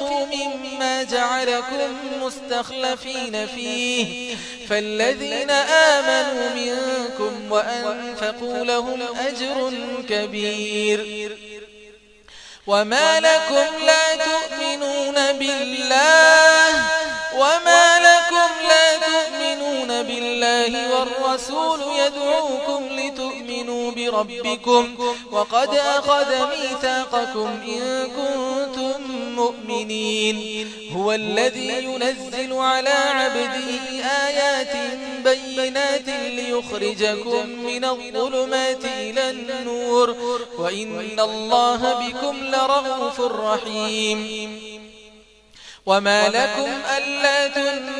أنفقتم مما جعلكم مستخلفين فيه فالذين آمنوا منكم وأنفقوا لهم أجر كبير وما لكم لا تؤمنون بالله وما والرسول يدعوكم لتؤمنوا بربكم وقد أخذ ميثاقكم إن كنتم مؤمنين. هو الذي ينزل على عبده آيات بينات ليخرجكم من الظلمات إلى النور. وإن الله بكم لرغف رحيم. وما لكم ألا تنزلوا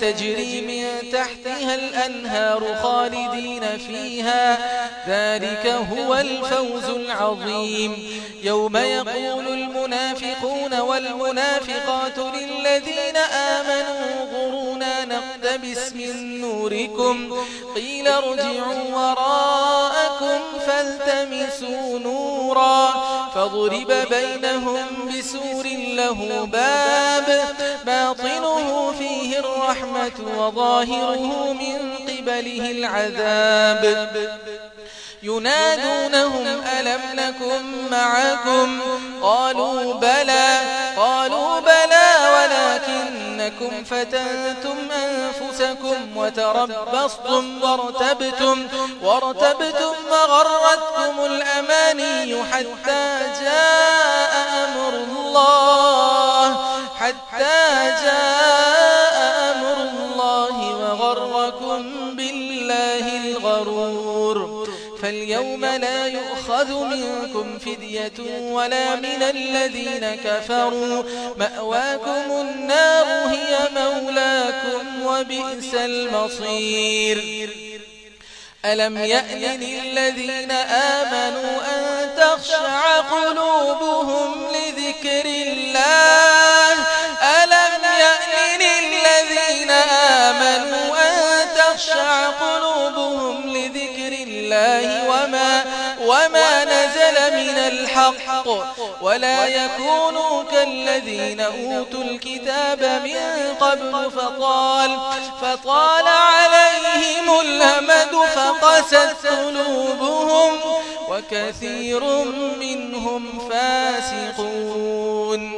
تجري من تحتها الأنهار خالدين فيها. ذلك هو الفوز العظيم. يوم يقول المنافقون والمنافقات للذين آمنوا غرونا نقتبس من نوركم. قيل ارجعوا وراءكم فالتمسوا نورا. فضرب بينهم بسور له باب. باطنه فيه الرحمن الرحمة وظاهره من قبله العذاب. ينادونهم ألم نكن معكم؟ قالوا بلى قالوا بلى ولكنكم فتنتم أنفسكم وتربصتم وارتبتم, وارتبتم وغرتكم الأماني حتى جاء أمر الله حتى جاء فاليوم لا يؤخذ منكم فدية ولا من الذين كفروا. مأواكم النار هي مولاكم وبئس المصير. ألم يأذن الذين آمنوا أن تخشع قلوبهم لذكر الله الحق ولا يكونوا كالذين أوتوا الكتاب من قبل فطال, فطال عليهم الأمد فقست قلوبهم وكثير منهم فاسقون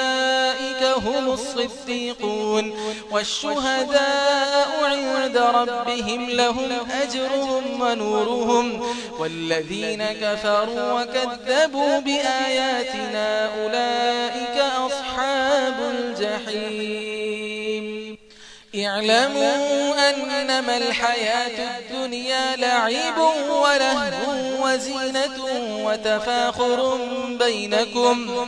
هم الصفيقون والشهداء عند ربهم لهم أجرهم ونورهم والذين كفروا وكذبوا بآياتنا أولئك أصحاب الجحيم. اعلموا أنما الحياة الدنيا لعب ولهب وزينة وتفاخر بينكم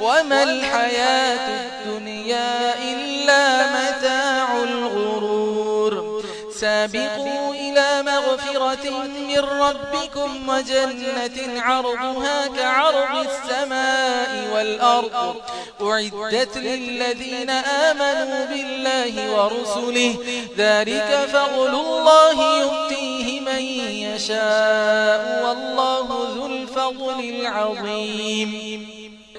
وما الحياة الدنيا إلا متاع الغرور. سابقوا إلى مغفرة من ربكم وجنة عرضها كعرض السماء والأرض. أعدت للذين آمنوا بالله ورسله. ذلك فغل الله يؤتيه من يشاء. والله ذو الفضل العظيم.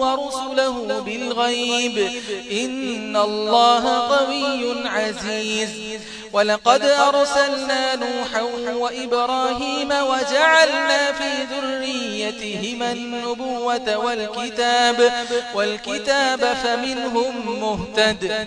ورسله بالغيب. إن الله قوي عزيز. ولقد أرسلنا نوحا وإبراهيم وجعلنا في ذريتهما النبوة والكتاب, والكتاب فمنهم مهتد.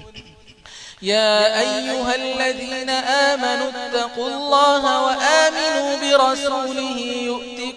يا أيها الذين آمنوا اتقوا الله وآمنوا برسوله يؤمنون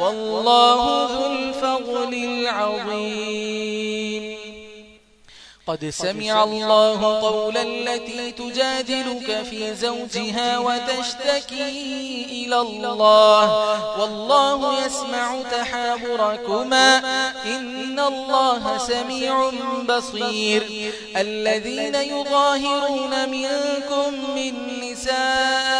والله ذو الفضل العظيم. قد سمع الله قولا التي تجادلك في زوجها وتشتكي إلى الله. والله يسمع تحابركما. إن الله سميع بصير. الذين يظاهرون منكم من نساء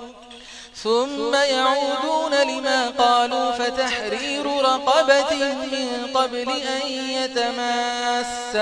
ثم يعودون لما قالوا فتحرير رقبة من قبل أن يتماسا.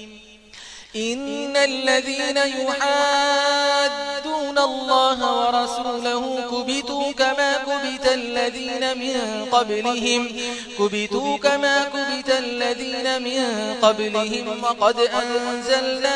إن الذين يحادون الله ورسوله كبتوا كما كبت الذين من قبلهم كبتوا كما كبت الذين من قبلهم وقد أنزلنا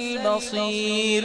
البصير.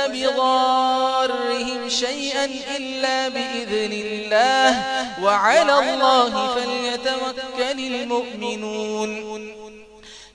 بضارهم شيئا إلا بإذن الله وعلى الله فليتوكل المؤمنون.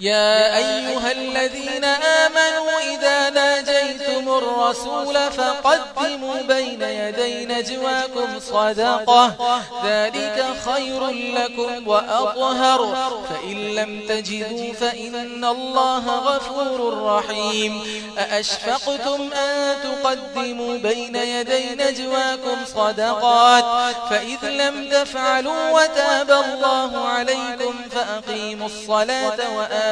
يا أيها الذين آمنوا إذا ناجيتم الرسول فقدموا بين يدي نجواكم صدقة. ذلك خير لكم وأطهر. فإن لم تجدوا فإن الله غفور رحيم. أأشفقتم أن تقدموا بين يدي نجواكم صدقات؟ فإذ لم تفعلوا وتاب الله عليكم فأقيموا الصلاة وآمنوا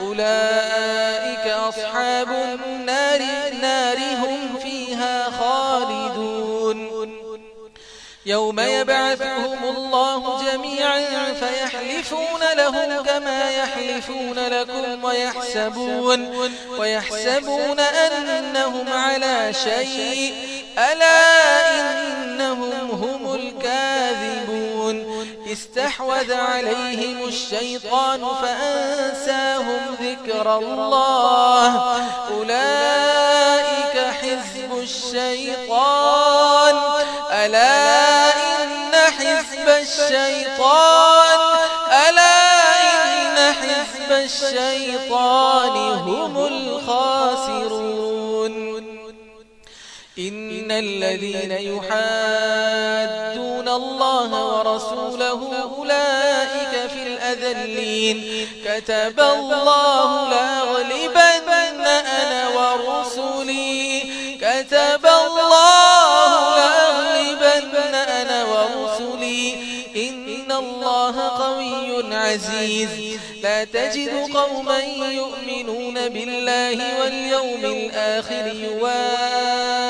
أولئك أصحاب النار النار هم فيها خالدون. يوم يبعثهم الله جميعا فيحلفون له كما يحلفون لكم ويحسبون, ويحسبون أنهم على شيء ألا إنهم هم الكاذبون. استحوذ عليهم الشيطان فأنتم ذكر الله. أولئك حزب الشيطان. ألا إن حزب الشيطان. ألا إن حزب الشيطان هم الخاسرون. إن الذين يحادون الله ورسوله أولئك المرسلين. كتب الله لا غلبن أنا ورسلي. كتب الله لا غلبن أنا ورسلي. إن الله قوي عزيز. لا تجد قوما يؤمنون بالله واليوم الآخر يوان.